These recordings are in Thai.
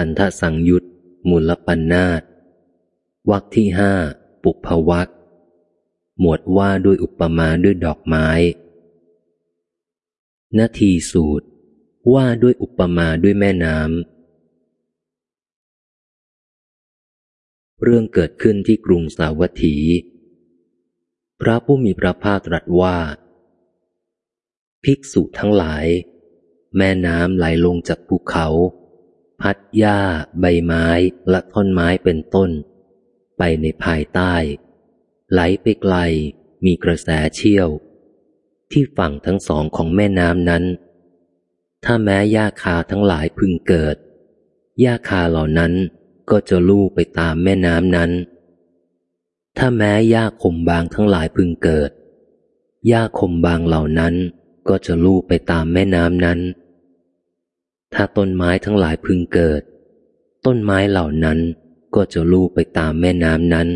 ขันธสังยุตมูลปัญนาตวักที่ห้าปุพวักหมวดว่าด้วยอุปมาด้วยดอกไม้นาทีสูตร ว่าด้วยอุปมาด้วยแม่น้ำเรื่องเกิดขึ้นที่กรุงสาวัตถี พระผู้มีพระภาคตรัสว่า ภิกษุทั้งหลาย แม่น้ำไหลลงจากภูเขา พัดหญ้า ใบไม้ และท่อนไม้เป็นต้น ไปในภายใต้ ไหลไปไกล มีกระแสเชี่ยว ที่ฝั่งทั้งสองของแม่น้ำนั้น ถ้าแม้หญ้าคาทั้งหลายพึงเกิดหญ้าคาเหล่านั้นก็จะลู่ไปตามแม่น้ำนั้น ถ้าแม้หญ้าคมบางทั้งหลายพึงเกิดหญ้าคมบางเหล่านั้นก็จะลู่ไปตามแม่น้ำนั้น ถ้าต้นไม้ทั้งหลายพึงเกิด ต้นไม้เหล่านั้นก็จะลู่ไปตามแม่น้ำนั้น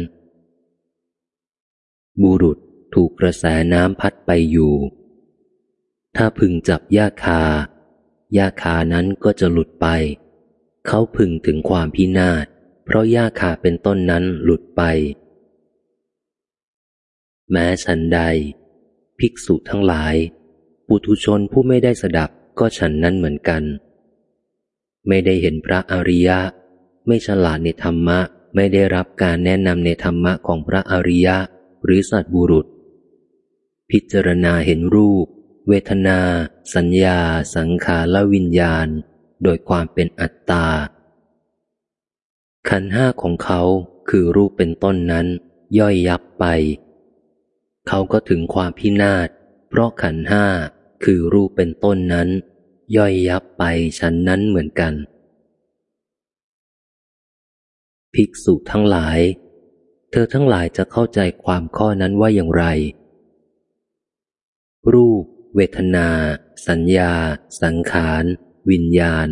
บุรุษถูกกระแสน้ำพัดไปอยู่ ถ้าพึงจับหญ้าคาหญ้าคานั้นก็จะหลุดไป เขาพึงถึงความพินาศ เพราะหญ้าคาเป็นต้นนั้นหลุดไป แม้ฉันใด ภิกษุทั้งหลาย ปุถุชนผู้ไม่ได้สดับก็ฉันนั้นเหมือนกัน ไม่ได้เห็นพระอริยะ ไม่ฉลาดในธรรมะ ไม่ได้รับการแนะนำในธรรมะของพระอริยะ หรือสัตบุรุษ พิจารณาเห็นรูป เวทนา สัญญา สังขารและวิญญาณ โดยความเป็นอัตตา ขันห้าของเขาคือรูปเป็นต้นนั้น ย่อยยับไป เขาก็ถึงความพินาศเพราะขันห้าคือรูปเป็นต้นนั้น ย่อยยับไปฉันนั้นเหมือนกัน ภิกษุทั้งหลาย เธอทั้งหลายจะเข้าใจความข้อนั้นว่าอย่างไร รูป เวทนา สัญญา สังขาร วิญญาณ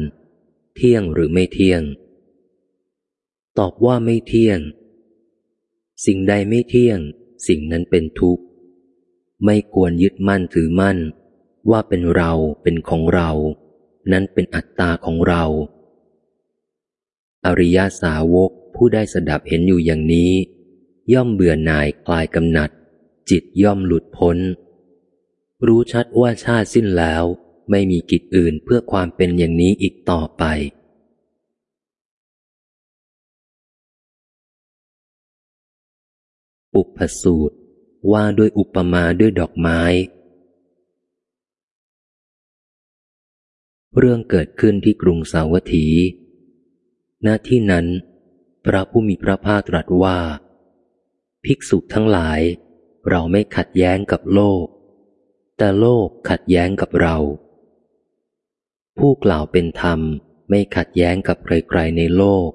เที่ยงหรือไม่เที่ยง ตอบว่าไม่เที่ยง สิ่งใดไม่เที่ยง สิ่งนั้นเป็นทุกข์ ไม่ควรยึดมั่นถือมั่น ว่าเป็นเราเป็นของเรา นั้นเป็นอัตตาของเรา อริยาสาวกผู้ได้สดับเห็นอยู่อย่างนี้ ย่อมเบื่อหน่ายคลายกำหนัด จิตย่อมหลุดพ้น รู้ชัดว่าชาติสิ้นแล้วไม่มีกิจอื่นเพื่อความเป็นอย่างนี้อีกต่อไปอุปสูตรว่าด้วยอุปมาด้วยดอกไม้ เรื่องเกิดขึ้นที่กรุงสาวัตถีหน้าที่นั้น พระผู้มีพระภาคตรัสว่า ภิกษุทั้งหลาย เราไม่ขัดแย้งกับโลก แต่โลกขัดแย้งกับเรา ผู้กล่าวเป็นธรรมไม่ขัดแย้งกับใครๆในโลก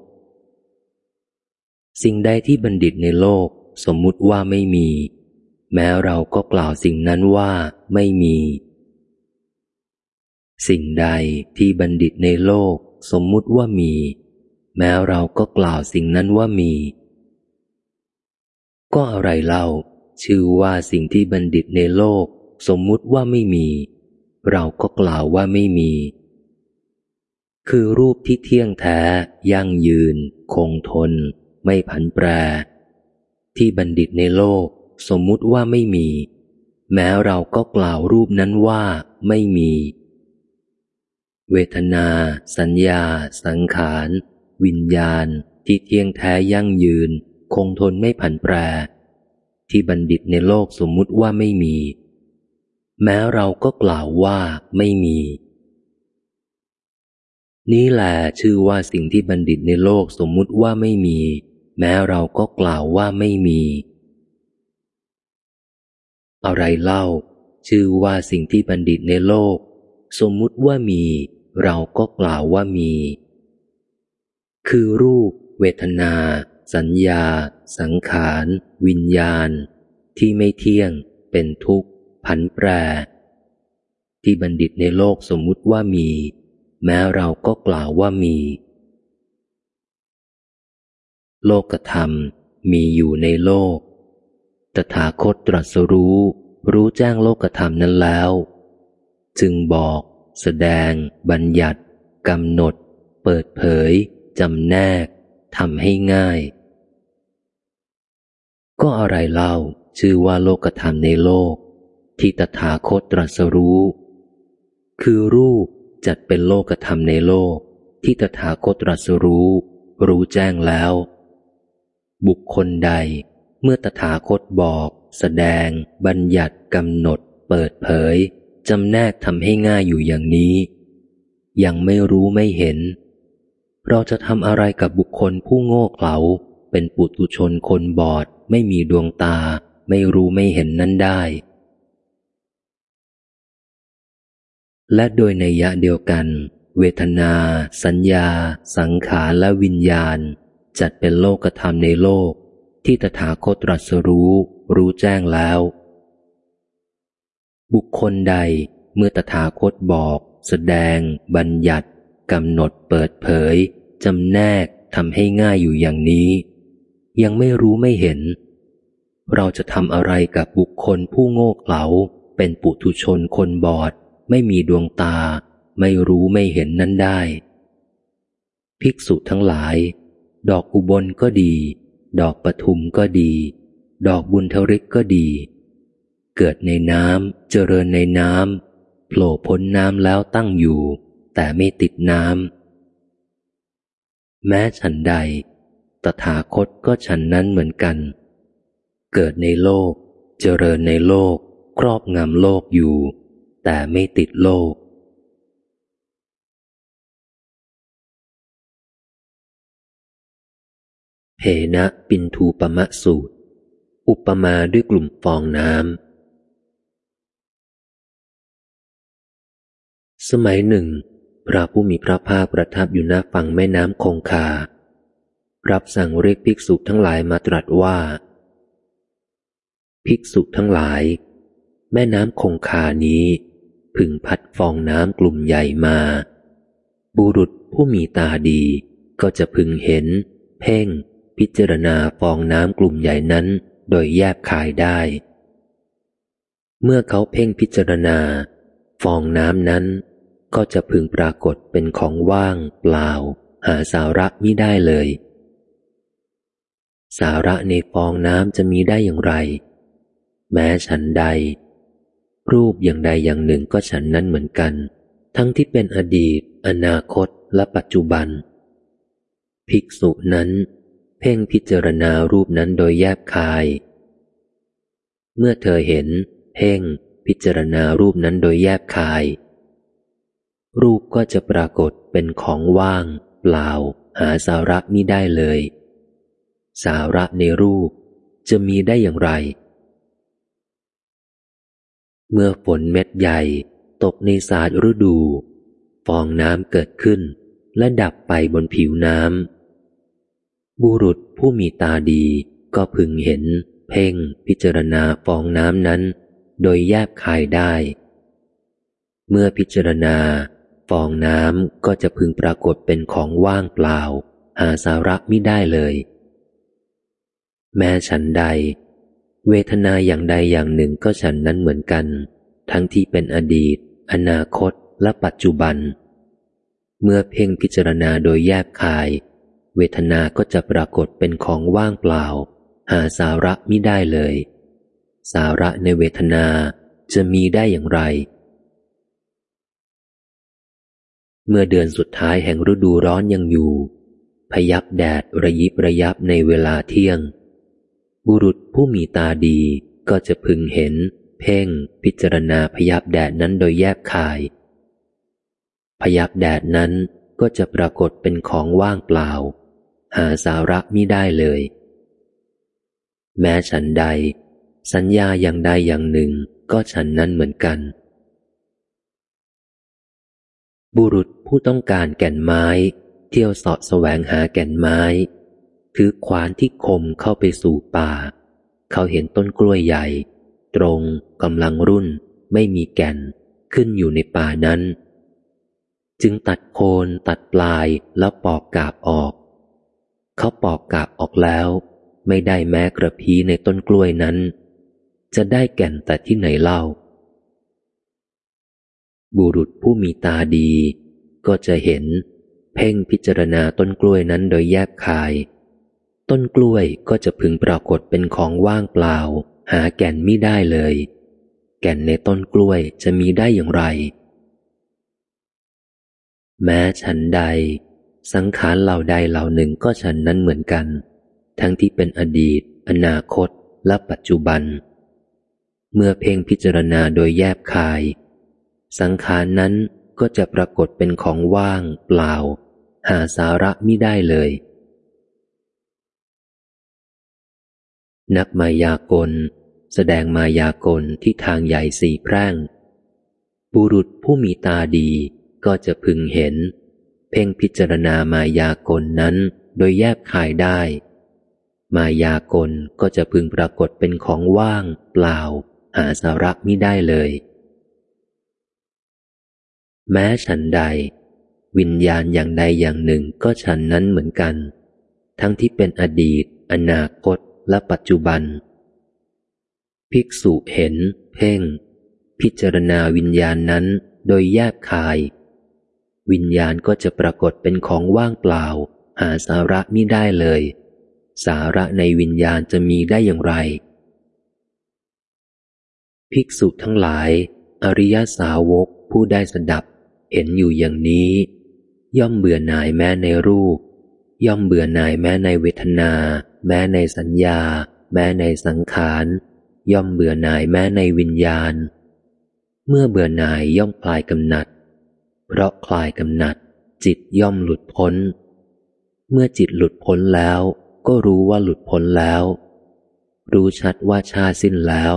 สิ่งใดที่บัณฑิตในโลกสมมุติว่าไม่มี แม้เราก็กล่าวสิ่งนั้นว่าไม่มี สิ่งใดที่บัณฑิตในโลกสมมุติว่ามี แม้เราก็กล่าวสิ่งนั้นว่ามี ก็อะไรเล่า ชื่อว่าสิ่งที่บัณฑิตในโลก สมมุติว่าไม่มี เราก็กล่าวว่าไม่มี คือรูปที่เที่ยงแท้ ยั่งยืน คงทน ไม่ผันแปร ที่บัณฑิตในโลก สมมุติว่าไม่มี แม้เราก็กล่าวรูปนั้นว่าไม่มี เวทนา สัญญา สังขาร วิญญาณ ที่เที่ยงแท้ยั่งยืน คงทนไม่ผันแปร ที่บัณฑิตในโลกสมมุติว่าไม่มี แม้เราก็กล่าวว่าไม่มี นี่แหละชื่อว่าสิ่งที่บัณฑิตในโลกสมมุติว่าไม่มี แม้เราก็กล่าวว่าไม่มี อะไรเล่า ชื่อว่าสิ่งที่บัณฑิตในโลก สมมุติว่ามี เราก็กล่าวว่ามี คือรูป เวทนา สัญญา สังขาร วิญญาณ ที่ไม่เที่ยง เป็นทุกข์ ผันแปร ที่บัณฑิตในโลกสมมุติว่ามี แม้เราก็กล่าวว่ามี โลกธรรมมีอยู่ในโลก ตถาคตตรัสรู้ รู้แจ้งโลกธรรมนั้นแล้ว จึงบอก แสดง บัญญัติกำหนด เปิดเผยจำแนกทำให้ง่าย ก็อะไรเล่าชื่อว่าโลกธรรมในโลก ที่ตถาคตตรัสรู้ คือรูปจัดเป็นโลกธรรมในโลก ที่ตถาคตตรัสรู้ รู้แจ้งแล้ว บุคคลใดเมื่อตถาคตบอก แสดง บัญญัติกำหนด เปิดเผย จำแนกทำให้ง่ายอยู่อย่างนี้ ยังไม่รู้ไม่เห็น เราจะทำอะไรกับบุคคลผู้โง่เขลาเป็นปุตุชนคนบอด ไม่มีดวงตา ไม่รู้ไม่เห็นนั้นได้ และโดยในยะเดียวกัน เวทนา สัญญา สังขารและวิญญาณ จัดเป็นโลกธรรมในโลก ที่ตถาคตตรัสรู้ รู้แจ้งแล้ว บุคคลใดเมื่อตถาคตบอก แสดง บัญญัติกำหนดเปิดเผยจำแนกทำให้ง่ายอยู่อย่างนี้ ยังไม่รู้ไม่เห็น เราจะทำอะไรกับบุคคลผู้โง่เขลาเป็นปุถุชนคนบอด ไม่มีดวงตา ไม่รู้ไม่เห็นนั้นได้ ภิกษุทั้งหลาย ดอกอุบลก็ดี ดอกปทุมก็ดี ดอกบุญทริกก็ดี เกิดในน้ำเจริญในน้ำโผล่พ้นน้ำแล้วตั้งอยู่ แต่ไม่ติดน้ำแม้ฉันใด ตถาคตก็ฉันนั้นเหมือนกัน เกิดในโลก เจริญในโลก ครอบงำโลกอยู่ แต่ไม่ติดโลกเพนะปินทูปมะสูตร อุปมาด้วยกลุ่มฟองน้ำ สมัยหนึ่ง พระผู้มีพระภาคประทับอยู่หน้าฝั่งแม่น้ำคงคา รับสั่งเรียกภิกษุทั้งหลายมาตรัสว่า ภิกษุทั้งหลาย แม่น้ำคงคานี้ พึงพัดฟองน้ำกลุ่มใหญ่มา บุรุษผู้มีตาดีก็จะพึงเห็น เพ่ง พิจารณาฟองน้ำกลุ่มใหญ่นั้น โดยแยบคายได้ เมื่อเขาเพ่งพิจารณา ฟองน้ำนั้น ก็จะพึงปรากฏเป็นของว่างเปล่า หาสาระมิได้เลย สาระในฟองน้ำจะมีได้อย่างไร แม้ฉันใด รูปอย่างใดอย่างหนึ่งก็ฉันนั้นเหมือนกัน ทั้งที่เป็นอดีต อนาคตและปัจจุบัน ภิกษุนั้น เพ่งพิจารณารูปนั้นโดยแยบคาย เมื่อเธอเห็น เพ่งพิจารณารูปนั้นโดยแยบคาย รูปก็จะปรากฏเป็นของว่าง เปล่า หาสาระมิได้เลย สาระในรูปจะมีได้อย่างไร เมื่อฝนเม็ดใหญ่ ตกในสาดฤดู ฟองน้ำเกิดขึ้น และดับไปบนผิวน้ำบุรุษผู้มีตาดีก็พึงเห็น เพ่งพิจารณาฟองน้ำนั้น โดยแยบคายได้ เมื่อพิจารณา ฟองน้ำก็จะพึงปรากฏเป็นของว่างเปล่า หาสาระไม่ได้เลย แม้ฉันใด เวทนาอย่างใดอย่างหนึ่งก็ฉันนั้นเหมือนกัน ทั้งที่เป็นอดีต อนาคตและปัจจุบัน เมื่อเพ่งพิจารณาโดยแยบคาย เวทนาก็จะปรากฏเป็นของว่างเปล่า หาสาระไม่ได้เลย สาระในเวทนาจะมีได้อย่างไร เมื่อเดือนสุดท้ายแห่งฤดูร้อนยังอยู่ พยับแดดระยิบระยับในเวลาเที่ยง บุรุษผู้มีตาดีก็จะพึงเห็น เพ่ง พิจารณาพยับแดดนั้นโดยแยบคาย พยับแดดนั้นก็จะปรากฏเป็นของว่างเปล่า หาสาระมิได้เลย แม้ฉันใด สัญญาอย่างใดอย่างหนึ่งก็ฉันนั้นเหมือนกัน บุรุษผู้ต้องการแก่นไม้ เที่ยวสาะแสวงหาแก่นไม้ ถือขวานที่คมเข้าไปสู่ป่า เขาเห็นต้นกล้วยใหญ่ ตรงกำลังรุ่น ไม่มีแก่นขึ้นอยู่ในป่านั้น จึงตัดโคนตัดปลายแล้วปอกกาบออก เขาปอกกาบออกแล้ว ไม่ได้แม้กระพีในต้นกล้วยนั้น จะได้แก่นแต่ที่ไหนเล่า บุรุษผู้มีตาดี ก็จะเห็น เพ่งพิจารณาต้นกล้วยนั้นโดยแยบคาย ต้นกล้วยก็จะพึงปรากฏเป็นของว่างเปล่า หาแก่นไม่ได้เลย แก่นในต้นกล้วยจะมีได้อย่างไร แม้ฉันใด สังขารเหล่าใดเหล่าหนึ่งก็ฉันนั้นเหมือนกัน ทั้งที่เป็นอดีต อนาคตและปัจจุบัน เมื่อเพ่งพิจารณาโดยแยบคาย สังขารนั้นก็จะปรากฏเป็นของว่างเปล่า หาสาระมิได้เลย นักมายากล แสดงมายากลที่ทางใหญ่สี่แพร่ง บุรุษผู้มีตาดีก็จะพึงเห็น เพ่งพิจารณามายากลนั้นโดยแยบคายได้ มายากลก็จะพึงปรากฏเป็นของว่างเปล่า หาสาระมิได้เลย แม้ฉันใด วิญญาณอย่างใดอย่างหนึ่งก็ฉันนั้นเหมือนกัน ทั้งที่เป็นอดีต อนาคต และปัจจุบัน ภิกษุเห็น เพ่ง พิจารณาวิญญาณนั้นโดยแยบคาย วิญญาณก็จะปรากฏเป็นของว่างเปล่า หาสาระมิได้เลย สาระในวิญญาณจะมีได้อย่างไร ภิกษุทั้งหลาย อริยสาวกผู้ได้สดับ เห็นอยู่อย่างนี้ ย่อมเบื่อหน่ายแม้ในรูป ย่อมเบื่อหน่ายแม้ในเวทนา แม้ในสัญญา แม้ในสังขาร ย่อมเบื่อหน่ายแม้ในวิญญาณ เมื่อเบื่อหน่ายย่อมคลายกำหนัด เพราะคลายกำหนัด จิตย่อมหลุดพ้น เมื่อจิตหลุดพ้นแล้ว ก็รู้ว่าหลุดพ้นแล้ว รู้ชัดว่าชาสิ้นแล้ว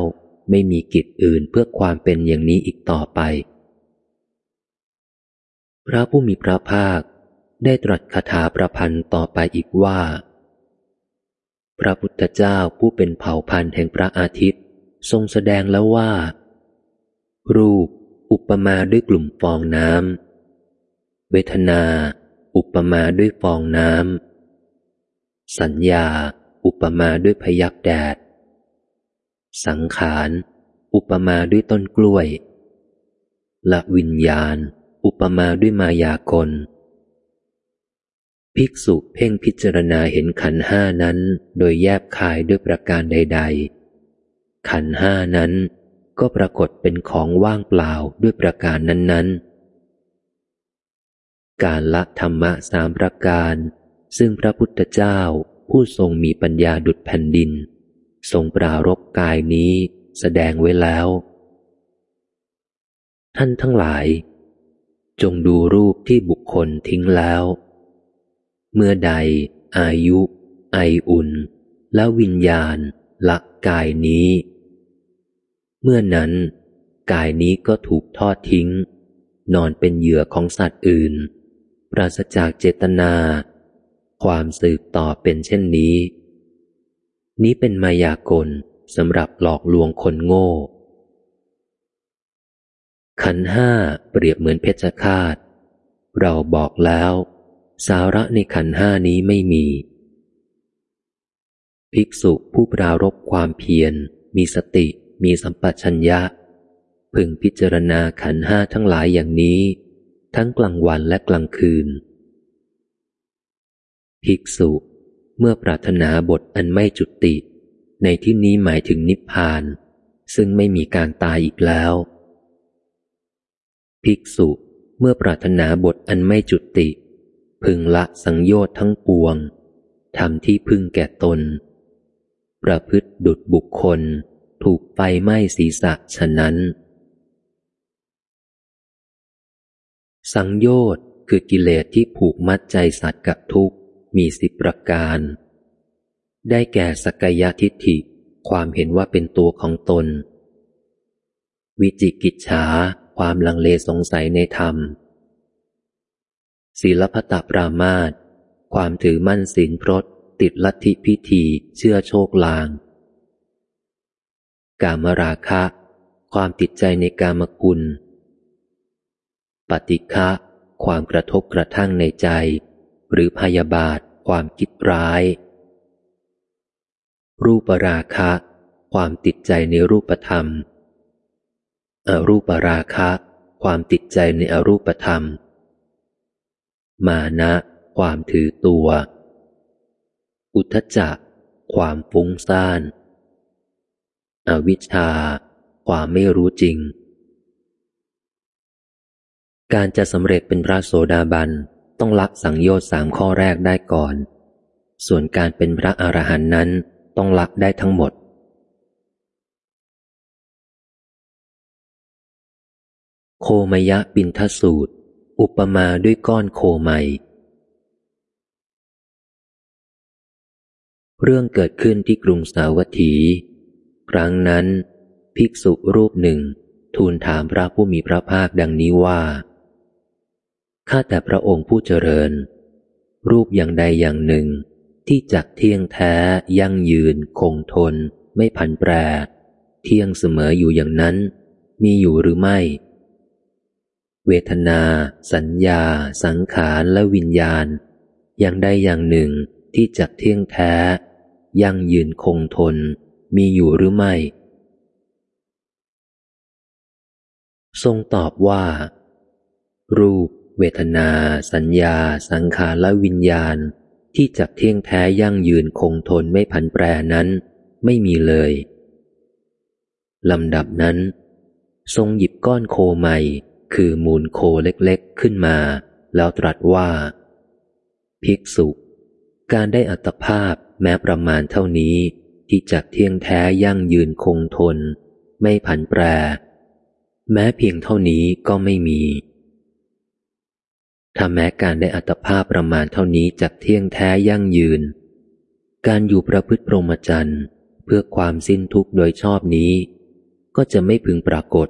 ไม่มีกิจอื่นเพื่อความเป็นอย่างนี้อีกต่อไป พระผู้มีพระภาค ได้ตรัสคาถาประพันธ์ต่อไปอีกว่า พระพุทธเจ้าผู้เป็นเผ่าพันธุ์แห่งพระอาทิตย์ ทรงแสดงแล้วว่า รูป อุปมาด้วยกลุ่มฟองน้ำเวทนา อุปมาด้วยฟองน้ำสัญญา อุปมาด้วยพยับแดด สังขาร อุปมาด้วยต้นกล้วยและวิญญาณ อุปมาด้วยมายากล ภิกษุเพ่งพิจารณาเห็นขันห้านั้นโดยแยบคายด้วยประการใด ๆ ขันห้านั้นก็ปรากฏเป็นของว่างเปล่าด้วยประการนั้น ๆ การละธรรมะสามประการ ซึ่งพระพุทธเจ้าผู้ทรงมีปัญญาดุดแผ่นดิน ทรงปรารบกายนี้แสดงไว้แล้ว ท่านทั้งหลาย จงดูรูปที่บุคคลทิ้งแล้ว เมื่อใด อายุ ไออุ่น และวิญญาณ ละกายนี้ เมื่อนั้น กายนี้ก็ถูกทอดทิ้ง นอนเป็นเหยื่อของสัตว์อื่น ปราศจากเจตนา ความสืบต่อเป็นเช่นนี้ นี้เป็นมายากลสำหรับหลอกลวงคนโง่ ขันห้าเปรียบเหมือนเพชฌฆาต เราบอกแล้ว สาระในขันห้านี้ไม่มี ภิกษุผู้ปรารบความเพียร มีสติ มีสัมปชัญญะ พึงพิจารณาขันห้าทั้งหลายอย่างนี้ ทั้งกลางวันและกลางคืน ภิกษุเมื่อปรารถนาบทอันไม่จุติ ในที่นี้หมายถึงนิพพาน ซึ่งไม่มีการตายอีกแล้ว ภิกษุเมื่อปรารถนาบทอันไม่จุติ พึงละสังโยชน์ทั้งปวงทำที่พึ่งแก่ตน ประพฤติดุดบุคคล ถูกไฟไหม้ศีรษะฉะนั้น สังโยชน์คือกิเลสที่ผูกมัดใจสัตว์กับทุกข์มีสิบประการ ได้แก่สกยทิฏฐิความเห็นว่าเป็นตัวของตน วิจิกิจฉา ความลังเลสงสัยในธรรม ศีลพัตปรามาตความถือมั่นศีลพรตติดลัทธิพิธีเชื่อโชคลาง กามราคะ ความติดใจในกามกุลปฏิฆะความกระทบกระทั่งในใจ หรือพยาบาท ความคิดร้าย รูปราคะ ความติดใจในรูปธรรม อรูปราคะ ความติดใจในอรูปธรรม มานะ ความถือตัว อุทจจะความฟุ้งซ่าน อวิชชา ความไม่รู้จริง การจะสำเร็จเป็นพระโสดาบันต้องละสังโยชน์สามข้อแรกได้ก่อน ส่วนการเป็นพระอรหันต์นั้นต้องละได้ทั้งหมด โคมยะปินทสูตร อุปมาด้วยก้อนโคไมเรื่องเกิดขึ้นที่กรุงสาวัตถี ครั้งนั้น ภิกษุรูปหนึ่ง ทูลถามพระผู้มีพระภาคดังนี้ว่า ข้าแต่พระองค์ผู้เจริญ รูปอย่างใดอย่างหนึ่ง ที่จักเที่ยงแท้ยั่งยืน คงทน ไม่ผันแปร เที่ยงเสมออยู่อย่างนั้น มีอยู่หรือไม่ เวทนา สัญญา สังขารและวิญญาณ อย่างใดอย่างหนึ่งที่จักเที่ยงแท้ ยั่งยืนคงทน มีอยู่หรือไม่ ทรงตอบว่า รูป เวทนา สัญญา สังขารและวิญญาณ ที่จักเที่ยงแท้ยั่งยืนคงทนไม่ผันแปรนั้น ไม่มีเลยลำดับนั้น ทรงหยิบก้อนโคใหม่ คือมูลโคเล็กๆขึ้นมา แล้วตรัสว่า ภิกษุ การได้อัตภาพแม้ประมาณเท่านี้ที่จักเที่ยงแท้ยั่งยืนคงทน ไม่ผันแปร แม้เพียงเท่านี้ก็ไม่มีถ้าแม้การได้อัตภาพประมาณเท่านี้จักเที่ยงแท้ยั่งยืน การอยู่ประพฤติปรหมจันทร์เพื่อความสิ้นทุกข์โดยชอบนี้ ก็จะไม่พึงปรากฏ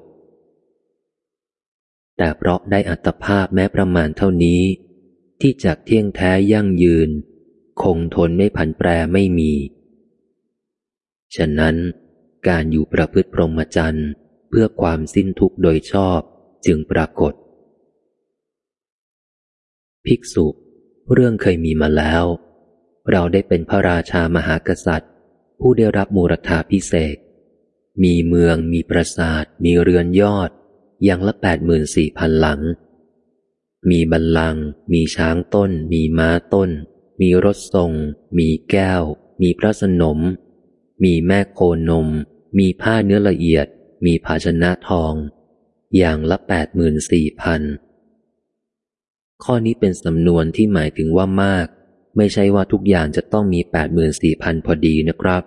แต่เพราะได้อัตภาพแม้ประมาณเท่านี้ ที่จักเที่ยงแท้ยั่งยืน คงทนไม่ผันแปรไม่มี ฉะนั้น การอยู่ประพฤติพรหมจรรย์เพื่อความสิ้นทุกข์โดยชอบจึงปรากฏ ภิกษุ เรื่องเคยมีมาแล้ว เราได้เป็นพระราชามหากษัตริย์ ผู้ได้รับมูรธาพิเศษ มีเมืองมีปราสาท มีเรือนยอด อย่างละแปดหมื่นสี่พันหลัง มีบัลลัง มีช้างต้น มีม้าต้น มีรถทรง มีแก้ว มีพระสนม มีแม่โคนม มีผ้าเนื้อละเอียด มีภาชนะทอง อย่างละแปดหมื่นสี่พันข้อนี้เป็นสำนวนที่หมายถึงว่ามาก ไม่ใช่ว่าทุกอย่างจะต้องมีแปดหมื่นสี่พันพอดีนะครับ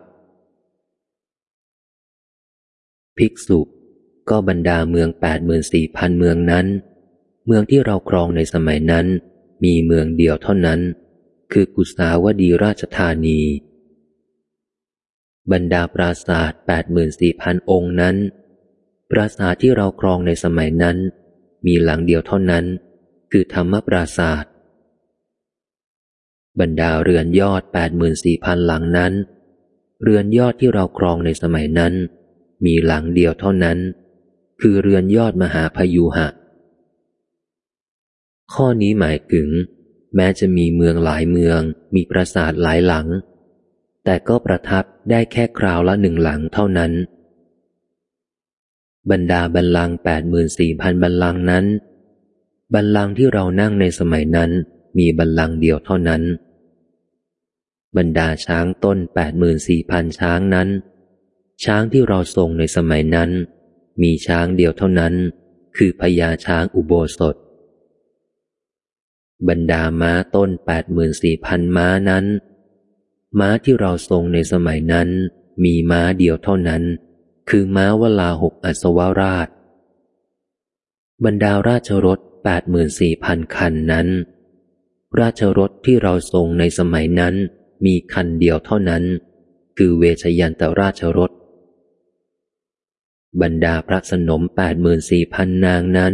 ภิกษุ ก็บรรดาเมืองแปดหมื่นสี่พันเมืองนั้น เมืองที่เราครองในสมัยนั้น มีเมืองเดียวเท่านั้น คือกุสาวดีราชธานี บรรดาปราสาทแปดหมื่นสี่พันองค์นั้น ปราสาทที่เราครองในสมัยนั้น มีหลังเดียวเท่านั้น คือธรรมปราสาทบรรดาเรือนยอดแปดหมื่นสี่พันหลังนั้น เรือนยอดที่เราครองในสมัยนั้น มีหลังเดียวเท่านั้น คือเรือนยอดมหาพยุหะ ข้อนี้หมายถึง แม้จะมีเมืองหลายเมือง มีปราสาทหลายหลัง แต่ก็ประทับได้แค่คราวละหนึ่งหลังเท่านั้น บรรดาบัลลังแปดหมื่นสี่พันบัลลังนั้น บัลลังที่เรานั่งในสมัยนั้นมีบัลลังเดียวเท่านั้น บรรดาช้างต้นแปดหมื่นสี่พันช้างนั้น ช้างที่เราทรงในสมัยนั้น มีช้างเดียวเท่านั้น คือพญาช้างอุโบสถ บรรดาม้าต้นแปดหมื่นสี่พันม้านั้น ม้าที่เราทรงในสมัยนั้น มีม้าเดียวเท่านั้น คือม้าวลาหกอัศวราช บรรดาราชรถแปดหมื่นสี่พันคันนั้น ราชรถที่เราทรงในสมัยนั้น มีคันเดียวเท่านั้น คือเวชยันตราชรถ บรรดาพระสนมแปดหมื่นสี่พันนางนั้น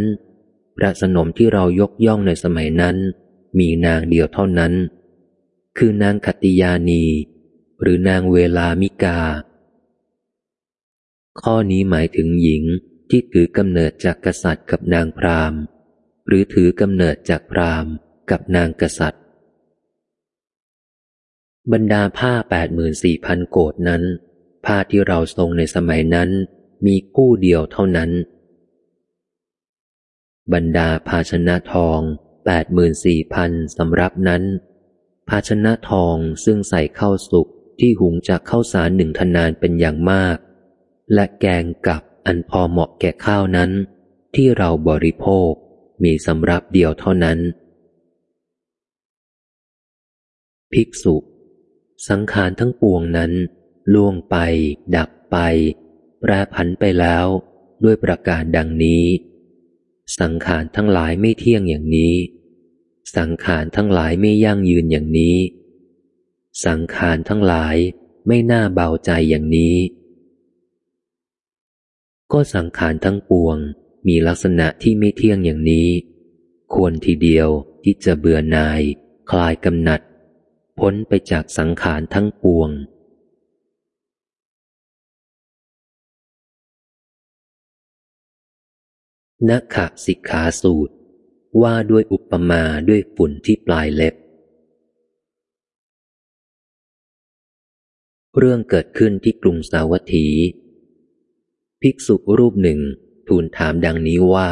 พระสนมที่เรายกย่องในสมัยนั้น มีนางเดียวเท่านั้น คือนางคติยานี หรือนางเวลามิกา ข้อนี้หมายถึงหญิงที่ถือกำเนิดจากกษัตริย์กับนางพราหมณ์ หรือถือกำเนิดจากพราหมณ์กับนางกษัตริย์ บรรดาผ้าแปดหมื่นสี่พันโกดนั้น ผ้าที่เราทรงในสมัยนั้น มีคู่เดียวเท่านั้น บรรดาภาชนะทองแปดหมื่นสี่พันสำรับนั้น ภาชนะทองซึ่งใส่ข้าวสุกที่หุงจากข้าวสารหนึ่งทนานเป็นอย่างมาก และแกงกับอันพอเหมาะแก่ข้าวนั้น ที่เราบริโภคมีสำรับเดียวเท่านั้น ภิกษุ สังขารทั้งปวงนั้น ล่วงไป ดับไป แปรผันไปแล้วด้วยประการดังนี้ สังขารทั้งหลายไม่เที่ยงอย่างนี้ สังขารทั้งหลายไม่ยั่งยืนอย่างนี้ สังขารทั้งหลายไม่น่าเบาใจอย่างนี้ ก็สังขารทั้งปวงมีลักษณะที่ไม่เที่ยงอย่างนี้ ควรทีเดียวที่จะเบื่อหน่าย คลายกำหนัด พ้นไปจากสังขารทั้งปวง นักขสิกขาสูตร ว่าด้วยอุปมาด้วยฝุ่นที่ปลายเล็บ เรื่องเกิดขึ้นที่กรุงสาวัตถี ภิกษุรูปหนึ่งทูลถามดังนี้ว่า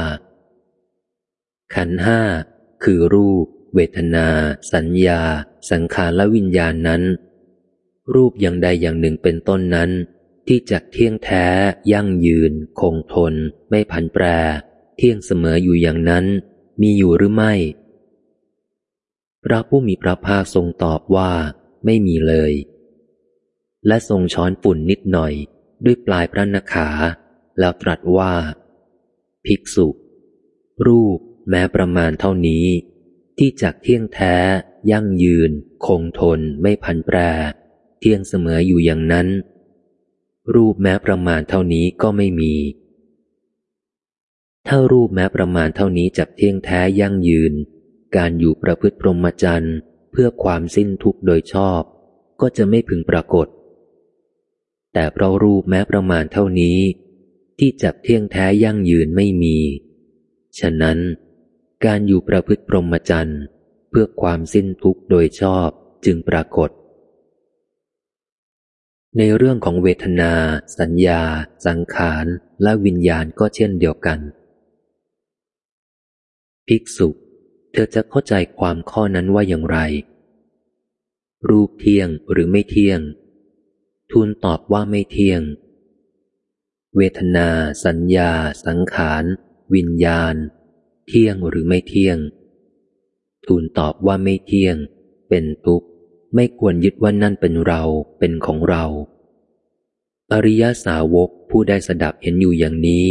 ขันห้าคือรูป เวทนา สัญญา สังขารและวิญญาณนั้น รูปอย่างใดอย่างหนึ่งเป็นต้นนั้นที่จะเที่ยงแท้ ยั่งยืน คงทน ไม่ผันแปร เที่ยงเสมออยู่อย่างนั้นมีอยู่หรือไม่ พระผู้มีพระภาคทรงตอบว่าไม่มีเลย และทรงช้อนฝุ่นนิดหน่อยด้วยปลายพระนขา แล้วตรัสว่า ภิกษุ รูปแม้ประมาณเท่านี้ ที่จักเที่ยงแท้ ยั่งยืน คงทนไม่พันแปร เที่ยงเสมออยู่อย่างนั้น รูปแม้ประมาณเท่านี้ก็ไม่มี ถ้ารูปแม้ประมาณเท่านี้จับเที่ยงแท้ยั่งยืน การอยู่ประพฤติพรหมจรรย์เพื่อความสิ้นทุกข์โดยชอบ ก็จะไม่พึงปรากฏ แต่เพราะรูปแม้ประมาณเท่านี้ ที่จับเที่ยงแท้ยั่งยืนไม่มี ฉะนั้น การอยู่ประพฤติพรหมจรรย์เพื่อความสิ้นทุกข์โดยชอบจึงปรากฏ ในเรื่องของเวทนา สัญญา สังขาร และวิญญาณก็เช่นเดียวกัน ภิกษุ เธอจะเข้าใจความข้อนั้นว่าอย่างไร รูปเที่ยงหรือไม่เที่ยง ทูลตอบว่าไม่เที่ยง เวทนา สัญญา สังขาร วิญญาณ เที่ยงหรือไม่เที่ยง ทูลตอบว่าไม่เที่ยง เป็นทุกข์ ไม่ควรยึดว่านั่นเป็นเราเป็นของเรา อริยสาวกผู้ได้สดับเห็นอยู่อย่างนี้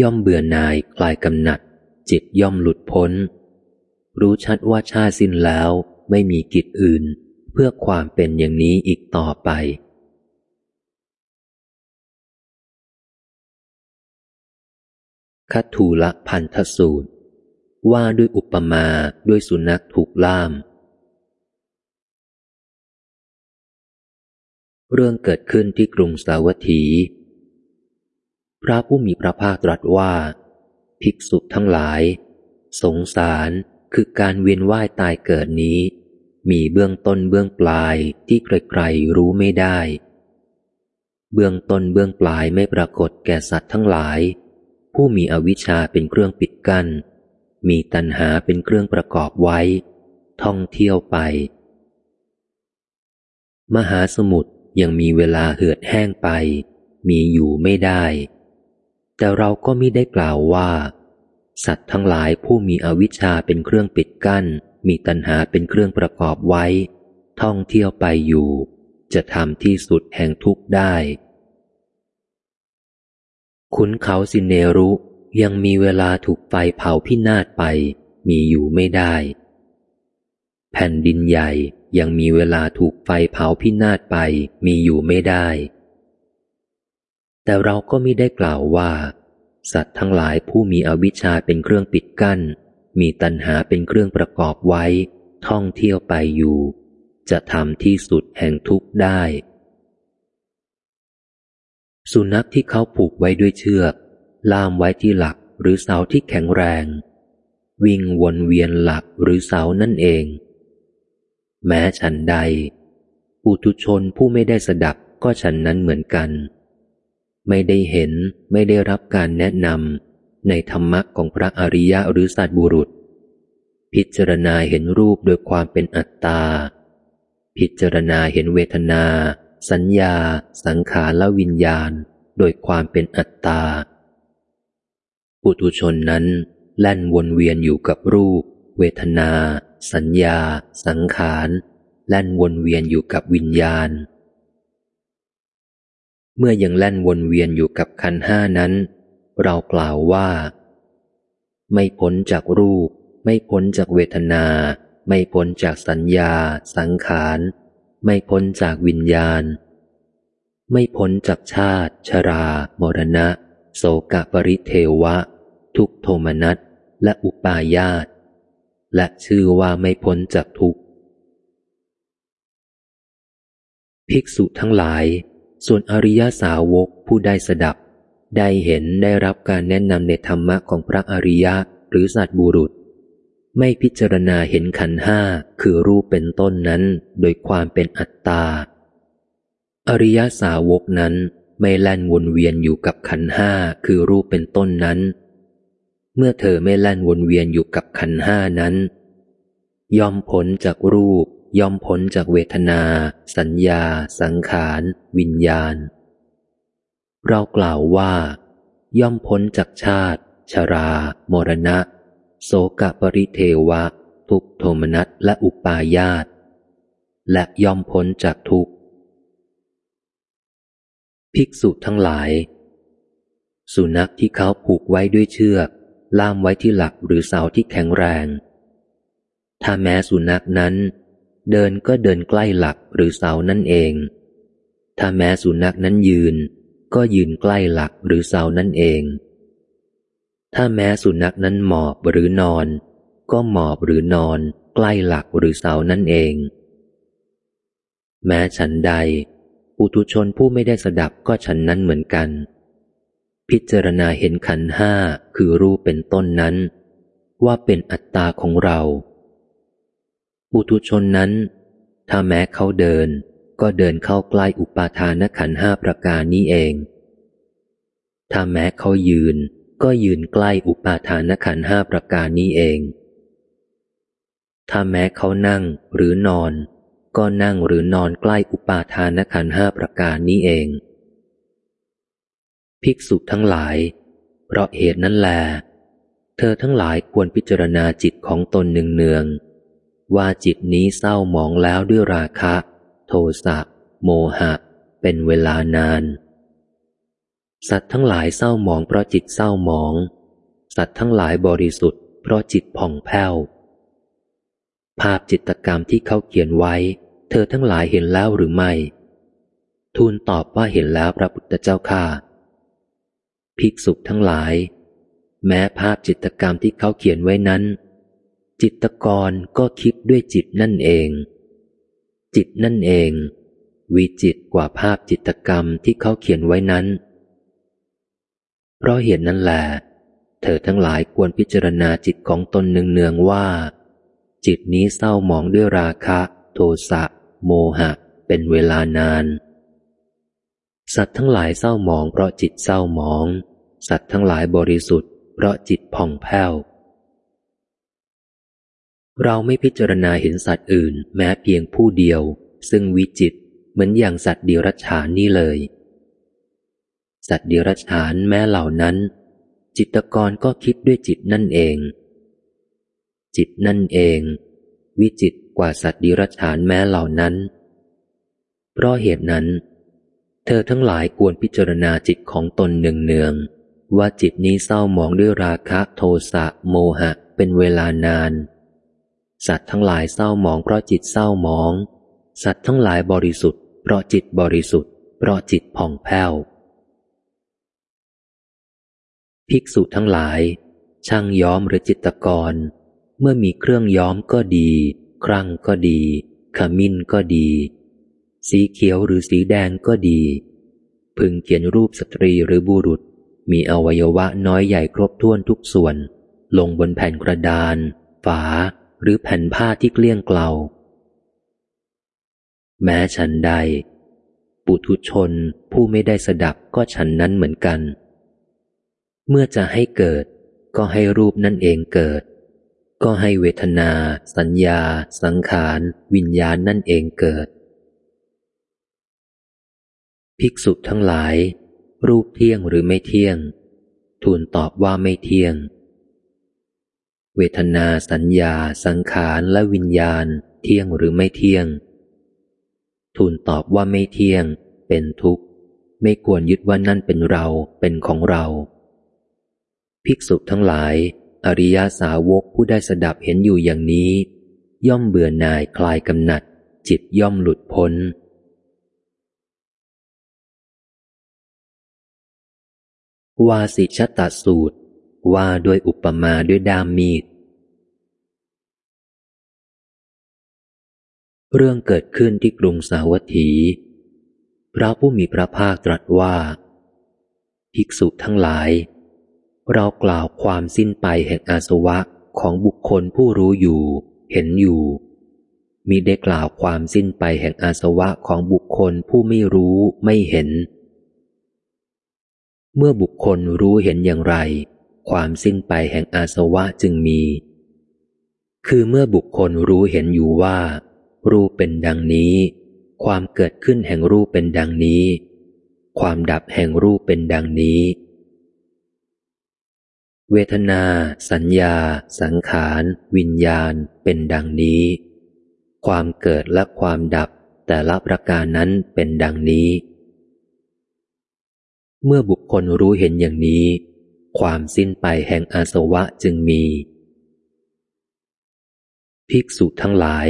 ย่อมเบื่อหน่ายคลายกำหนัด จิตย่อมหลุดพ้น รู้ชัดว่าชาสิ้นแล้วไม่มีกิจอื่น เพื่อความเป็นอย่างนี้อีกต่อไป คัตถูละพันธสูตร ว่าด้วยอุปมาด้วยสุนัขถูกล่าม เรื่องเกิดขึ้นที่กรุงสาวัตถี พระผู้มีพระภาคตรัสว่า ภิกษุทั้งหลาย สงสารคือการเวียนว่ายตายเกิดนี้ มีเบื้องต้นเบื้องปลายที่ใครๆรู้ไม่ได้ เบื้องต้นเบื้องปลายไม่ปรากฏแก่สัตว์ทั้งหลาย ผู้มีอวิชชาเป็นเครื่องปิดกัน้น มีตัณหาเป็นเครื่องประกอบไว้ ท่องเที่ยวไป มหาสมุทรยังมีเวลาเหือดแห้งไป มีอยู่ไม่ได้ แต่เราก็มิได้กล่าวว่า สัตว์ทั้งหลายผู้มีอวิชชาเป็นเครื่องปิดกั้น มีตัณหาเป็นเครื่องประกอบไว้ ท่องเที่ยวไปอยู่ จะทำที่สุดแห่งทุกข์ได้ ขุนเขาสินเนรุยังมีเวลาถูกไฟเผาพินาศไป มีอยู่ไม่ได้ แผ่นดินใหญ่ยังมีเวลาถูกไฟเผาพินาศไป มีอยู่ไม่ได้ แต่เราก็ไม่ได้กล่าวว่า สัตว์ทั้งหลายผู้มีอวิชชาเป็นเครื่องปิดกั้น มีตัณหาเป็นเครื่องประกอบไว้ ท่องเที่ยวไปอยู่ จะทำที่สุดแห่งทุกข์ได้ สุนัขที่เขาผูกไว้ด้วยเชือก ล่ามไว้ที่หลักหรือเสาที่แข็งแรง วิ่งวนเวียนหลักหรือเสานั่นเอง แม้ฉันใด ปุถุชนผู้ไม่ได้สดับก็ฉันนั้นเหมือนกัน ไม่ได้เห็นไม่ได้รับการแนะนำในธรรมะของพระอริยะหรือสัตบุรุษ พิจารณาเห็นรูปโดยความเป็นอัตตา พิจารณาเห็นเวทนา สัญญา สังขารและวิญญาณ โดยความเป็นอัตตา ปุถุชนนั้นแล่นวนเวียนอยู่กับรูป เวทนา สัญญา สังขาร แล่นวนเวียนอยู่กับวิญญาณ เมื่อยังแล่นวนเวียนอยู่กับขันห้านั้น เรากล่าวว่า ไม่พ้นจากรูป ไม่พ้นจากเวทนา ไม่พ้นจากสัญญา สังขาร ไม่พ้นจากวิญญาณ ไม่พ้นจากชาติ ชรา มรณะ โสกปริเทวะ ทุกโทมนัสและอุปาญาตและชื่อว่าไม่พ้นจากทุกข์ภิกษุทั้งหลาย ส่วนอริยสาวกผู้ได้สดับ ได้เห็นได้รับการแนะนำในธรรมะของพระอริยะหรือสัตบุรุษ ไม่พิจารณาเห็นขันห้าคือรูปเป็นต้นนั้นโดยความเป็นอัตตา อริยสาวกนั้นไม่แล่นวนเวียนอยู่กับขันห้าคือรูปเป็นต้นนั้น เมื่อเธอไม่แล่นวนเวียนอยู่กับขันห้านั้น ย่อมพ้นจากรูป ย่อมพ้นจากเวทนา สัญญา สังขาร วิญญาณ เรากล่าวว่า ย่อมพ้นจากชาติ ชรา มรณะ โสกปริเทวะ ทุกโทมนัสและอุปาญาต และย่อมพ้นจากทุกภิกษุทั้งหลาย สุนัขที่เขาผูกไว้ด้วยเชือก ล่ามไว้ที่หลักหรือเสาที่แข็งแรง ถ้าแม้สุนัขนั้น เดินก็เดินใกล้หลักหรือเสานั่นเอง ถ้าแม้สุนัขนั้นยืน ก็ยืนใกล้หลักหรือเสานั่นเอง ถ้าแม้สุนัขนั้นหมอบหรือนอน ก็หมอบหรือนอนใกล้หลักหรือเสานั่นเอง แม้ฉันใด อุทุชนผู้ไม่ได้สดับก็ฉันนั้นเหมือนกัน พิจารณาเห็นขันห้าคือรูปเป็นต้นนั้น ว่าเป็นอัตตาของเรา บุตุชนนั้น ถ้าแม้เขาเดิน ก็เดินเข้าใกล้อุปาทานขันห้าประการนี้เอง ถ้าแม้เขายืน ก็ยืนใกล้อุปาทานขันห้าประการนี้เอง ถ้าแม้เขานั่งหรือนอน ก็นั่งหรือนอนใกล้อุปาทานขันห้าประการนี้เอง ภิกษุทั้งหลาย เพราะเหตุนั้นแล เธอทั้งหลายควรพิจารณาจิตของตนเนืองๆ ว่าจิตนี้เศร้าหมองแล้วด้วยราคะ โทสะโมหะ เป็นเวลานาน สัตว์ทั้งหลายเศร้าหมองเพราะจิตเศร้าหมอง สัตว์ทั้งหลายบริสุทธิ์ เพราะจิตผ่องแผ้ว ภาพจิตกรรมที่เขาเขียนไว้ เธอทั้งหลายเห็นแล้วหรือไม่ ทูลตอบว่าเห็นแล้วพระพุทธเจ้าข้าภิกษุทั้งหลาย แม้ภาพจิตกรรมที่เขาเขียนไว้นั้น จิตกรก็คิดด้วยจิตนั่นเอง จิตนั่นเอง วิจิตกว่าภาพจิตกรรมที่เขาเขียนไว้นั้น เพราะเหตุนั้นแหละเธอทั้งหลายควรพิจารณาจิตของตนเนืองๆว่า จิตนี้เศร้าหมองด้วยราคะ โทสะโมหะ เป็นเวลานาน สัตว์ทั้งหลายเศร้าหมองเพราะจิตเศร้าหมอง สัตว์ทั้งหลายบริสุทธิ์เพราะจิตผ่องแผ้ว เราไม่พิจารณาเห็นสัตว์อื่น แม้เพียงผู้เดียว ซึ่งวิจิตเหมือนอย่างสัตว์เดีรัจฉานนี่เลย สัตว์เดีรัจฉานแม้เหล่านั้น จิตกรก็คิดด้วยจิตนั่นเอง จิตนั่นเอง วิจิตกว่าสัตว์เดีรัจฉานแม้เหล่านั้น เพราะเหตุนั้น เธอทั้งหลายควรพิจารณาจิตของตนเนืองๆว่าจิตนี้เศร้าหมองด้วยราคะโทสะโมหะเป็นเวลานาน สัตว์ทั้งหลายเศร้าหมองเพราะจิตเศร้าหมอง สัตว์ทั้งหลายบริสุทธิ์เพราะจิตบริสุทธิ์เพราะจิตผ่องแผ้ว ภิกษุทั้งหลาย ช่างย้อมหรือจิตกร เมื่อมีเครื่องย้อมก็ดี ครั่งก็ดี ขมิ้นก็ดี สีเขียวหรือสีแดงก็ดี พึงเขียนรูปสตรีหรือบุรุษ มีอวัยวะน้อยใหญ่ครบถ้วนทุกส่วน ลงบนแผ่นกระดาน ฝา หรือแผ่นผ้าที่เกลี้ยงเกลาแม้ฉันใด ปุถุชนผู้ไม่ได้สดับก็ฉันนั้นเหมือนกัน เมื่อจะให้เกิดก็ให้รูปนั่นเองเกิด ก็ให้เวทนา สัญญา สังขาร วิญญาณนั่นเองเกิด ภิกษุทั้งหลาย รูปเที่ยงหรือไม่เที่ยง ทูลตอบว่าไม่เที่ยง เวทนาสัญญา สังขารและวิญญาณ เที่ยงหรือไม่เที่ยง ทูลตอบว่าไม่เที่ยง เป็นทุกข์ ไม่ควรยึดว่านั่นเป็นเราเป็นของเรา ภิกษุทั้งหลาย อริยาสาวกผู้ได้สดับเห็นอยู่อย่างนี้ ย่อมเบื่อหน่ายคลายกำหนัด จิตย่อมหลุดพ้นวาสิชตสูตร ว่าด้วยอุปมาด้วยดามมีด เรื่องเกิดขึ้นที่กรุงสาวัตถี พระผู้มีพระภาคตรัสว่า ภิกษุทั้งหลาย เรากล่าวความสิ้นไปแห่งอาสวะของบุคคลผู้รู้อยู่ เห็นอยู่มีได้กล่าวความสิ้นไปแห่งอาสวะของบุคคลผู้ไม่รู้ไม่เห็น เมื่อบุคคลรู้เห็นอย่างไร ความสิ้นไปแห่งอาสวะจึงมี คือเมื่อบุคคลรู้เห็นอยู่ว่า รูปเป็นดังนี้ ความเกิดขึ้นแห่งรูปเป็นดังนี้ ความดับแห่งรูปเป็นดังนี้ เวทนา สัญญา สังขาร วิญญาณ เป็นดังนี้ ความเกิดและความดับแต่ละประการนั้นเป็นดังนี้ เมื่อบุคคลรู้เห็นอย่างนี้ ความสิ้นไปแห่งอาสวะจึงมี ภิกษุทั้งหลาย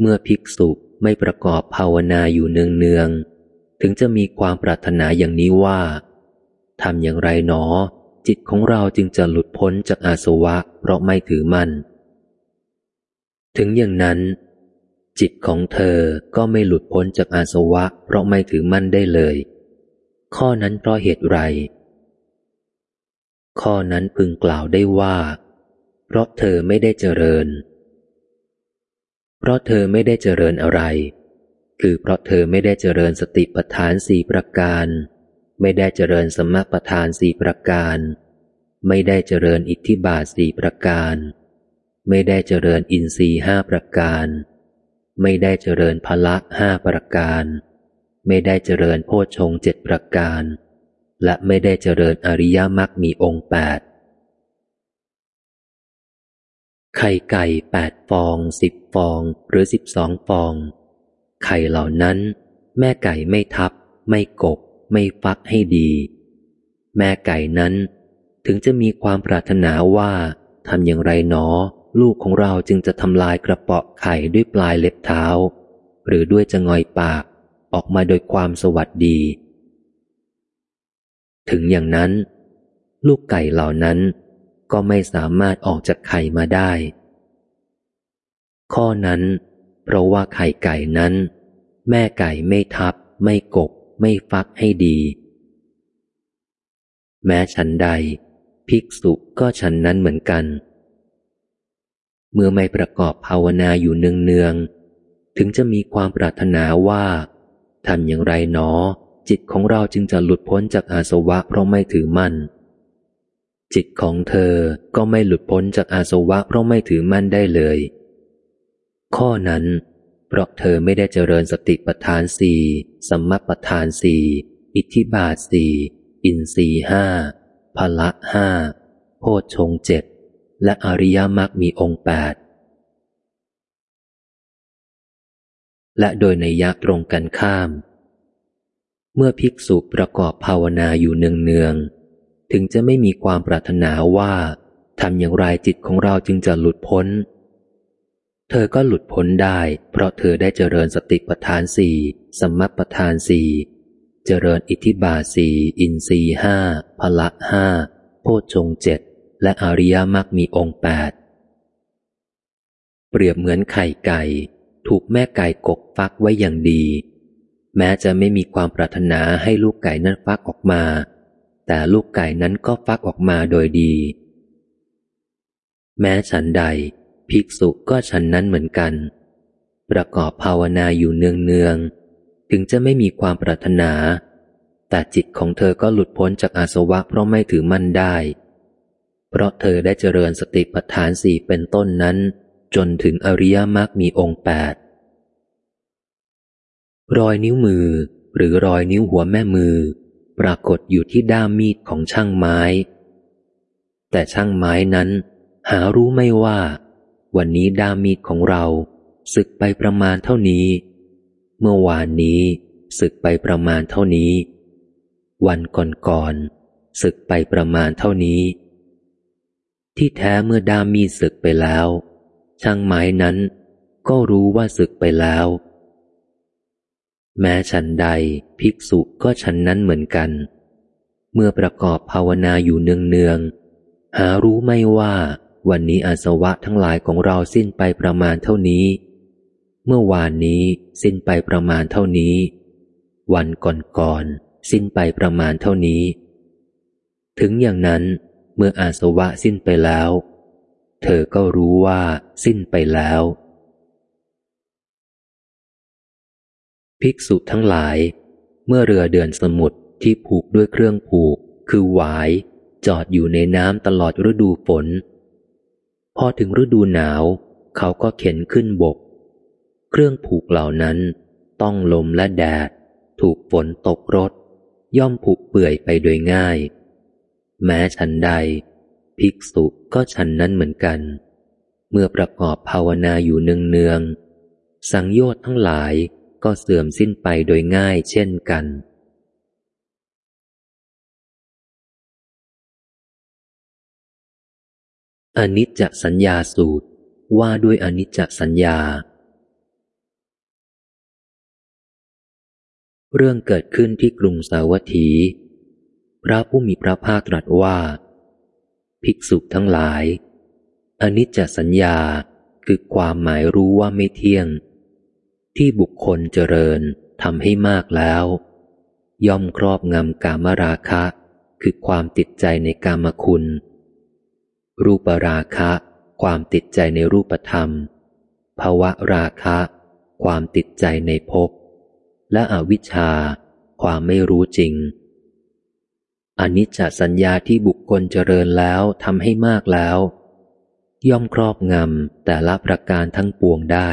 เมื่อภิกษุไม่ประกอบภาวนาอยู่เนืองๆถึงจะมีความปรารถนาอย่างนี้ว่าทำอย่างไรหนอ จิตของเราจึงจะหลุดพ้นจากอาสวะเพราะไม่ถือมัน่น ถึงอย่างนั้น จิตของเธอก็ไม่หลุดพ้นจากอาสวะเพราะไม่ถือมั่นได้เลย ข้อนั้นเพราะเหตุไร ข้อนั้นพึงกล่าวได้ว่า เพราะเธอไม่ได้เจริญ เพราะเธอไม่ได้เจริญอะไร คือเพราะเธอไม่ได้เจริญสติปัฏฐานสี่ประการ ไม่ได้เจริญสมประทานสี่ประการ ไม่ได้เจริญอิทธิบาทสี่ประการ ไม่ได้เจริญอินทรีห้าประการ ไม่ได้เจริญพละห้าประการ ไม่ได้เจริญโพชฌงเจ็ดประการ และไม่ได้เจริญอริยมรรคมีองค์แปดไข่ไก่แปดฟองสิบฟองหรือสิบสองฟอง ไข่เหล่านั้น แม่ไก่ไม่ทับ ไม่กบไม่ฟักให้ดี แม่ไก่นั้น ถึงจะมีความปรารถนาว่าทำอย่างไรหนอ ลูกของเราจึงจะทำลายกระเปาะไข่ด้วยปลายเล็บเท้า หรือด้วยจะงอยปาก ออกมาโดยความสวัสดี ถึงอย่างนั้น ลูกไก่เหล่านั้นก็ไม่สามารถออกจากไข่มาได้ ข้อนั้น เพราะว่าไข่ไก่นั้น แม่ไก่ไม่ทับ ไม่กก ไม่ฟักให้ดี แม้ฉันใด ภิกษุก็ฉันนั้นเหมือนกัน เมื่อไม่ประกอบภาวนาอยู่เนืองๆถึงจะมีความปรารถนาว่าทำอย่างไรหนอ จิตของเราจึงจะหลุดพ้นจากอาสวะเพราะไม่ถือมั่น จิตของเธอก็ไม่หลุดพ้นจากอาสวะเพราะไม่ถือมั่นได้เลย ข้อนั้น เพราะเธอไม่ได้เจริญสติปัฏฐานสี่สัมมาปัฏฐานสี่อิทธิบาทสี่อินทรีห้าพละห้าโพชงเจ็ดและอริยมรรคมีองค์แปดและโดยในยักตรงกันข้าม เมื่อภิกษุประกอบภาวนาอยู่เนืองๆถึงจะไม่มีความปรารถนาว่าทำอย่างไรจิตของเราจึงจะหลุดพ้น เธอก็หลุดพ้นได้ เพราะเธอได้เจริญสติปัฏฐานสี่สมัปทานสี่เจริญอิทธิบาสี่อินทรีห้าพละห้าโพชงเจ็ดและอริยมรรคมีองค์แปดเปรียบเหมือนไข่ไก่ ถูกแม่ไก่กกฟักไว้อย่างดี แม้จะไม่มีความปรารถนาให้ลูกไก่นั้นฟักออกมา แต่ลูกไก่นั้นก็ฟักออกมาโดยดี แม้ฉันใด ภิกษุก็ฉันนั้นเหมือนกัน ประกอบภาวนาอยู่เนืองเนืองถึงจะไม่มีความปรารถนา แต่จิตของเธอก็หลุดพ้นจากอาสวะเพราะไม่ถือมั่นได้ เพราะเธอได้เจริญสติปัฏฐานสี่เป็นต้นนั้น จนถึงอริยมรรคมีองค์แปด รอยนิ้วมือ หรือรอยนิ้วหัวแม่มือ ปรากฏอยู่ที่ด้ามมีดของช่างไม้ แต่ช่างไม้นั้น หารู้ไม่ว่า วันนี้ด้ามมีดของเราศึกไปประมาณเท่านี้ เมื่อวานนี้ศึกไปประมาณเท่านี้ วันก่อนๆศึกไปประมาณเท่านี้ ที่แท้เมื่อด้ามมีดศึกไปแล้ว ช่างไม้นั้นก็รู้ว่าศึกไปแล้ว แม้ฉันใดภิกษุก็ฉันนั้นเหมือนกัน เมื่อประกอบภาวนาอยู่เนืองๆหารู้ไม่ว่าวันนี้อาสวะทั้งหลายของเราสิ้นไปประมาณเท่านี้ เมื่อวานนี้สิ้นไปประมาณเท่านี้ วันก่อนๆสิ้นไปประมาณเท่านี้ ถึงอย่างนั้น เมื่ออาสวะสิ้นไปแล้ว เธอก็รู้ว่าสิ้นไปแล้ว ภิกษุทั้งหลาย เมื่อเรือเดินสมุทรที่ผูกด้วยเครื่องผูก คือหวาย จอดอยู่ในน้ำตลอดฤดูฝน พอถึงฤดูหนาว เขาก็เข็นขึ้นบก เครื่องผูกเหล่านั้น ต้องลมและแดด ถูกฝนตกรถย่อมผุเปื่อยไปโดยง่าย แม้ฉันใด ภิกษุก็ฉันนั้นเหมือนกัน เมื่อประกอบภาวนาอยู่เนืองๆสังโยชน์ทั้งหลาย ก็เสื่อมสิ้นไปโดยง่ายเช่นกันอนิจจสัญญาสูตรว่าด้วยอนิจจสัญญา เรื่องเกิดขึ้นที่กรุงสาวัตถี พระผู้มีพระภาคตรัสว่า ภิกษุทั้งหลาย อนิจจสัญญาคือความหมายรู้ว่าไม่เที่ยง ที่บุคคลเจริญทำให้มากแล้ว ย่อมครอบงำกามราคะ คือความติดใจในกามคุณ รูปราคะ ความติดใจในรูปธรรมภาวะราคะ ความติดใจในภพและอวิชชา ความไม่รู้จริงอนิจจสัญญาที่บุคคลเจริญแล้วทำให้มากแล้ว ย่อมครอบงำแต่ละประการทั้งปวงได้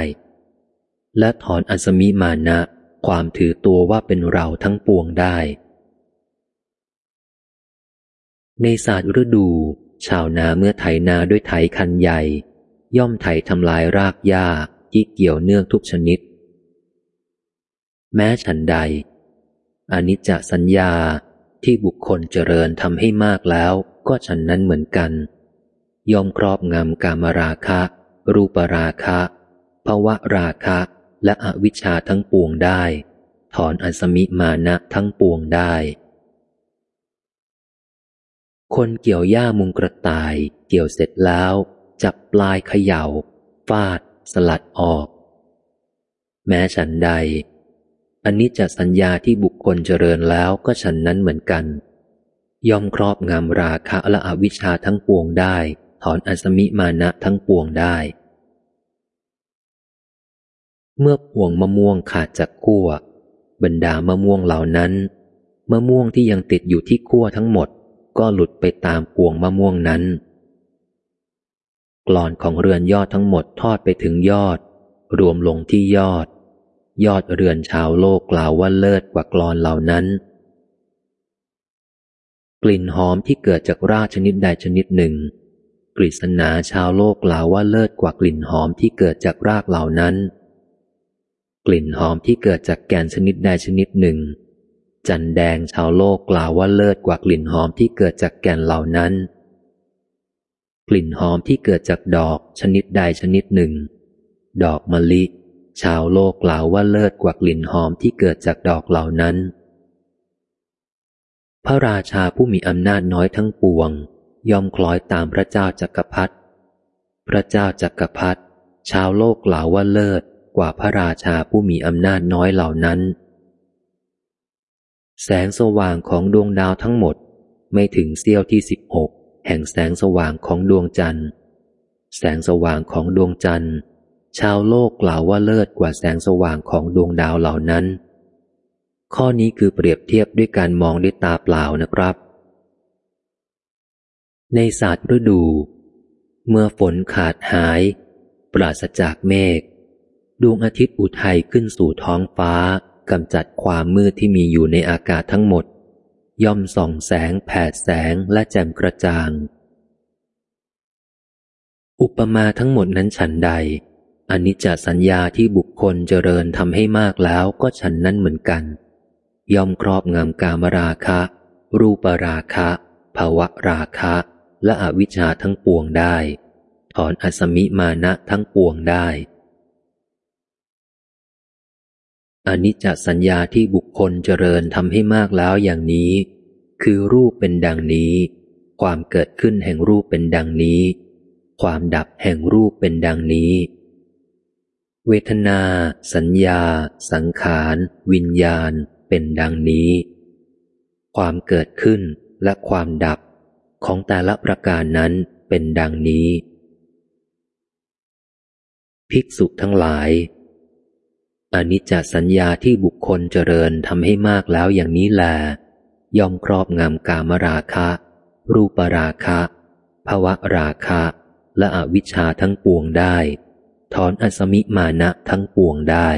และถอนอัสมิมานะ ความถือตัวว่าเป็นเราทั้งปวงได้ ในศาสตร์ฤดู ชาวนาเมื่อไถนาด้วยไถคันใหญ่ ย่อมไถทำลายรากหญ้าที่เกี่ยวเนื่องทุกชนิด แม้ฉันใด อนิจจสัญญาที่บุคคลเจริญทำให้มากแล้ว ก็ฉันนั้นเหมือนกัน ย่อมครอบงำกามราคะ รูปราคะภวะราคะ และอวิชชาทั้งปวงได้ ถอนอัสมิมานะทั้งปวงได้ คนเกี่ยวหญ้ามุงกระต่าย เกี่ยวเสร็จแล้ว จับปลายเขยา่า ฟาด สลัดออก แม้ฉันใด อันนี้จะสัญญาที่บุคคลเจริญแล้วก็ฉันนั้นเหมือนกัน ยอมครอบงำราคะและอวิชชาทั้งปวงได้ ถอนอัสมิมานะทั้งปวงได้ เมื่อพวงมะม่วงขาดจากขั้วบรรดามะม่วงเหล่านั้น มะม่วงที่ยังติดอยู่ที่ขั้วทั้งหมด ก็หลุดไปตามพวงมะม่วงนั้น กลอนของเรือนยอดทั้งหมดทอดไปถึงยอด รวมลงที่ยอด ยอดเรือนชาวโลกกล่าวว่าเลิศกว่ากลอนเหล่านั้น กลิ่นหอมที่เกิดจากรากชนิดใดชนิดหนึ่ง กฤษณาชาวโลกกล่าวว่าเลิศกว่ากลิ่นหอมที่เกิดจากรากเหล่านั้น กลิ่นหอมที่เกิดจากแกนชนิดใดชนิดหนึ่ง จันแดงชาวโลกกล่าวว่าเลิศกว่ากลิ่นหอมที่เกิดจากแกนเหล่านั้น กลิ่นหอมที่เกิดจากดอกชนิดใดชนิดหนึ่ง ดอกมะลิ ชาวโลกกล่าวว่าเลิศกว่ากลิ่นหอมที่เกิดจากดอกเหล่านั้น พระราชาผู้มีอำนาจน้อยทั้งปวงยอมคล้อยตามพระเจ้าจักรพรรดิพระเจ้าจักรพรรดิชาวโลกกล่าวว่าเลิศ กว่าพระราชาผู้มีอำนาจน้อยเหล่านั้น แสงสว่างของดวงดาวทั้งหมดไม่ถึงเสี้ยวที่สิบหกแห่งแสงสว่างของดวงจันทร์ แสงสว่างของดวงจันทร์ ชาวโลกกล่าวว่าเลิศกว่าแสงสว่างของดวงดาวเหล่านั้น ข้อนี้คือเปรียบเทียบด้วยการมองด้วยตาเปล่านะครับ ในศาสตร์ฤดู เมื่อฝนขาดหาย ปราศจากเมฆ ดวงอาทิตย์อุทัยขึ้นสู่ท้องฟ้ากำจัดความมืดที่มีอยู่ในอากาศทั้งหมด ย่อมส่องแสงแผดแสงและแจ่มกระจ่าง อุปมาทั้งหมดนั้นฉันใดอนิจจสัญญาที่บุคคลเจริญทำให้มากแล้วก็ฉันนั้นเหมือนกัน ย่อมครอบงำกามราคะ รูปราคะภาวะราคะ และอวิชชาทั้งปวงได้ ถอนอสมิมานะทั้งปวงได้ อนิจจสัญญาที่บุคคลเจริญทำให้มากแล้วอย่างนี้ คือรูปเป็นดังนี้ ความเกิดขึ้นแห่งรูปเป็นดังนี้ ความดับแห่งรูปเป็นดังนี้ เวทนา สัญญา สังขาร วิญญาณ เป็นดังนี้ ความเกิดขึ้นและความดับของแต่ละประการนั้นเป็นดังนี้ ภิกษุทั้งหลาย อนิจจสัญญาที่บุคคลเจริญทำให้มากแล้วอย่างนี้แล ย่อมครอบงำกามราคะ รูปราคะภวะราคะ และอวิชชาทั้งปวงได้ ถอนอสมิมานะทั้งปวงได้